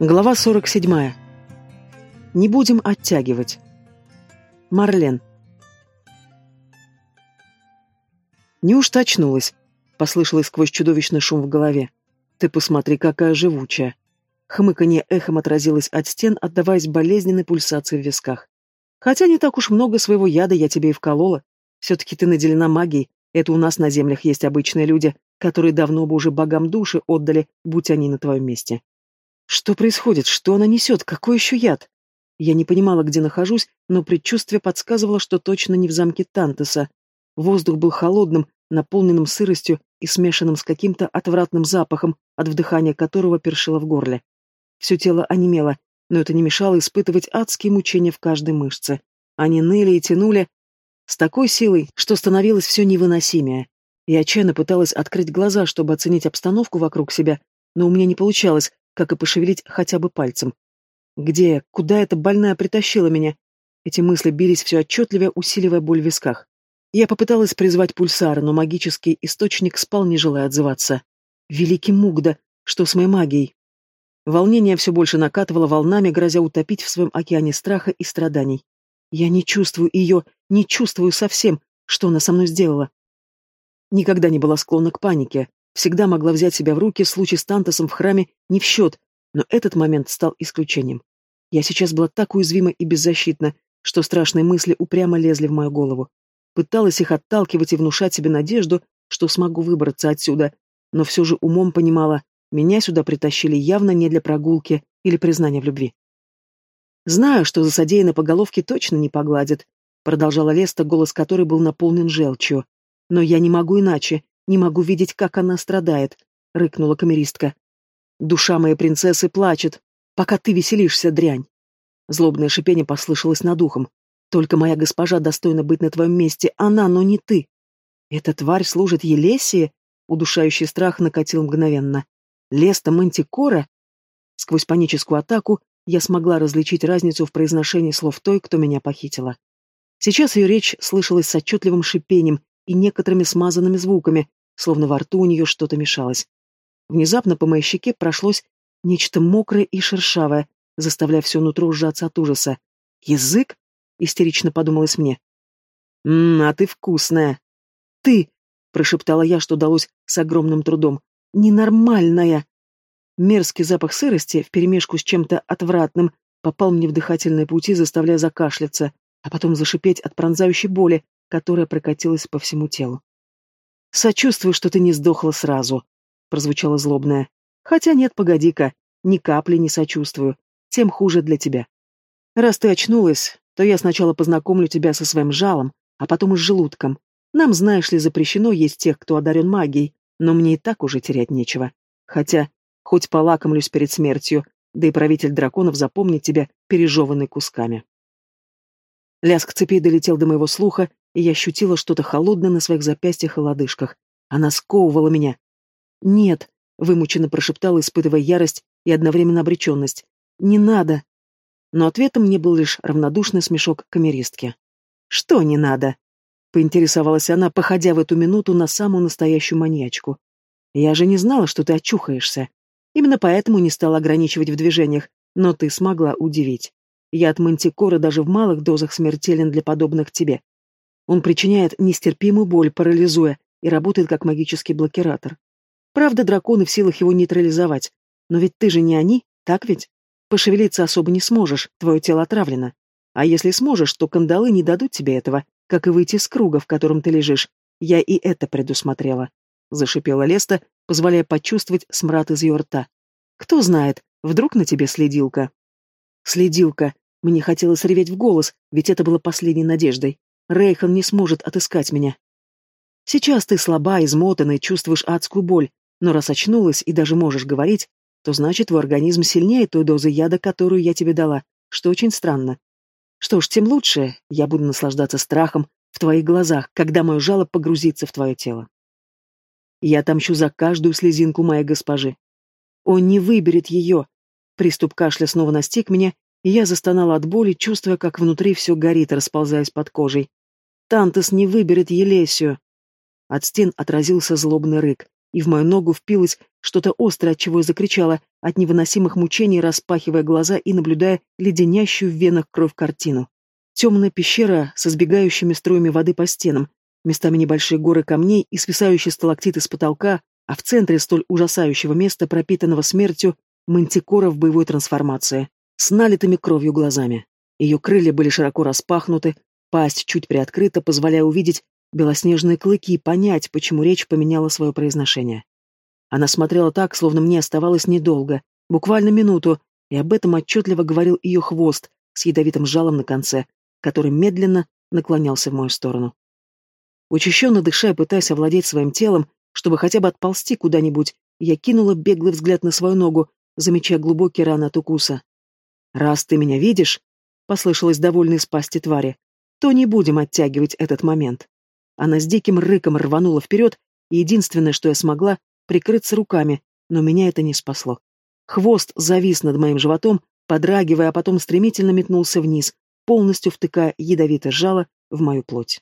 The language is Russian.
Глава 47. Не будем оттягивать. Марлен. Неужто очнулась? Послышалось сквозь чудовищный шум в голове. Ты посмотри, какая живучая. Хмыканье эхом отразилось от стен, отдаваясь болезненной пульсации в висках. Хотя не так уж много своего яда я тебе и вколола. Все-таки ты наделена магией. Это у нас на землях есть обычные люди, которые давно бы уже богам души отдали, будь они на твоем месте. Что происходит? Что она несет? Какой еще яд? Я не понимала, где нахожусь, но предчувствие подсказывало, что точно не в замке Тантеса. Воздух был холодным, наполненным сыростью и смешанным с каким-то отвратным запахом, от вдыхания которого першило в горле. Все тело онемело, но это не мешало испытывать адские мучения в каждой мышце. Они ныли и тянули с такой силой, что становилось все невыносимее. Я отчаянно пыталась открыть глаза, чтобы оценить обстановку вокруг себя, но у меня не получалось, как и пошевелить хотя бы пальцем. Где, куда эта больная притащила меня? Эти мысли бились все отчетливее, усиливая боль в висках. Я попыталась призвать пульсар, но магический источник спал, не желая отзываться. Великий Мугда, что с моей магией? Волнение все больше накатывало волнами, грозя утопить в своем океане страха и страданий. Я не чувствую ее, не чувствую совсем, что она со мной сделала. Никогда не была склонна к панике, Всегда могла взять себя в руки, случай с Тантосом в храме не в счет, но этот момент стал исключением. Я сейчас была так уязвима и беззащитна, что страшные мысли упрямо лезли в мою голову. Пыталась их отталкивать и внушать себе надежду, что смогу выбраться отсюда, но все же умом понимала, меня сюда притащили явно не для прогулки или признания в любви. «Знаю, что за содеянное по головке точно не погладит», продолжала Леста, голос которой был наполнен желчью. «Но я не могу иначе, не могу видеть, как она страдает», — рыкнула камеристка. «Душа моей принцессы плачет, пока ты веселишься, дрянь». Злобное шипение послышалось над ухом. «Только моя госпожа достойна быть на твоем месте, она, но не ты». «Эта тварь служит Елесии?» Удушающий страх накатил мгновенно. «Леста Мантикора?» Сквозь паническую атаку я смогла различить разницу в произношении слов той, кто меня похитила. Сейчас ее речь слышалась с отчетливым шипением и некоторыми смазанными звуками, словно во рту у нее что-то мешалось. Внезапно по моей щеке прошлось нечто мокрое и шершавое, заставляя все нутро сжаться от ужаса. «Язык?» — истерично подумалось мне. «Ммм, а ты вкусная!» «Ты!» — прошептала я, что удалось с огромным трудом. «Ненормальная!» Мерзкий запах сырости, вперемешку с чем-то отвратным, попал мне в дыхательные пути, заставляя закашляться, а потом зашипеть от пронзающей боли, которая прокатилась по всему телу. «Сочувствую, что ты не сдохла сразу», — прозвучало злобное. «Хотя нет, погоди-ка, ни капли не сочувствую, тем хуже для тебя. Раз ты очнулась, то я сначала познакомлю тебя со своим жалом, а потом и с желудком. Нам, знаешь ли, запрещено есть тех, кто одарен магией, но мне и так уже терять нечего. Хотя, хоть полакомлюсь перед смертью, да и правитель драконов запомнит тебя пережеванный кусками. Лязг цепей долетел до моего слуха, и я ощутила что-то холодное на своих запястьях и лодыжках. Она сковывала меня. «Нет», — вымученно прошептала, испытывая ярость и одновременно обреченность. «Не надо». Но ответом мне был лишь равнодушный смешок камеристки. «Что не надо?» — поинтересовалась она, походя в эту минуту на самую настоящую маньячку. «Я же не знала, что ты очухаешься. Именно поэтому не стала ограничивать в движениях, но ты смогла удивить. Я от мантикора даже в малых дозах смертелен для подобных тебе. Он причиняет нестерпимую боль, парализуя, и работает как магический блокиратор. Правда, драконы в силах его нейтрализовать. Но ведь ты же не они, так ведь? Пошевелиться особо не сможешь, твое тело отравлено. А если сможешь, то кандалы не дадут тебе этого, как и выйти из круга, в котором ты лежишь. Я и это предусмотрела. Зашипела Леста, позволяя почувствовать смрад из ее рта. Кто знает, вдруг на тебе следилка. Следилка. Мне хотелось реветь в голос, ведь это было последней надеждой. Рейхан не сможет отыскать меня. Сейчас ты слаба, измотана и чувствуешь адскую боль, но раз очнулась и даже можешь говорить, то значит твой организм сильнее той дозы яда, которую я тебе дала, что очень странно. Что ж, тем лучше, я буду наслаждаться страхом в твоих глазах, когда мое жало погрузится в твое тело. Я отомщу за каждую слезинку моей госпожи. Он не выберет ее. Приступ кашля снова настиг меня, и я застонала от боли, чувствуя, как внутри все горит, расползаясь под кожей. Тантес не выберет Елесию. От стен отразился злобный рык, и в мою ногу впилась что-то острое, от чего я закричала, от невыносимых мучений, распахивая глаза и наблюдая леденящую в венах кровь картину. Темная пещера с избегающими струями воды по стенам, местами небольшие горы камней и свисающие сталактиты с потолка, а в центре столь ужасающего места, пропитанного смертью, мантикора в боевой трансформации, с налитыми кровью глазами. Ее крылья были широко распахнуты, пасть чуть приоткрыта, позволяя увидеть белоснежные клыки и понять, почему речь поменяла свое произношение. Она смотрела так, словно мне оставалось недолго, буквально минуту, и об этом отчетливо говорил ее хвост с ядовитым жалом на конце, который медленно наклонялся в мою сторону. Учащенно дыша и пытаясь овладеть своим телом, чтобы хотя бы отползти куда-нибудь, я кинула беглый взгляд на свою ногу, замечая глубокие раны от укуса. «Раз ты меня видишь», — послышалось довольно из пасти твари, — «то не будем оттягивать этот момент». Она с диким рыком рванула вперед, и единственное, что я смогла, прикрыться руками, но меня это не спасло. Хвост завис над моим животом, подрагивая, а потом стремительно метнулся вниз, полностью втыкая ядовитое жало в мою плоть.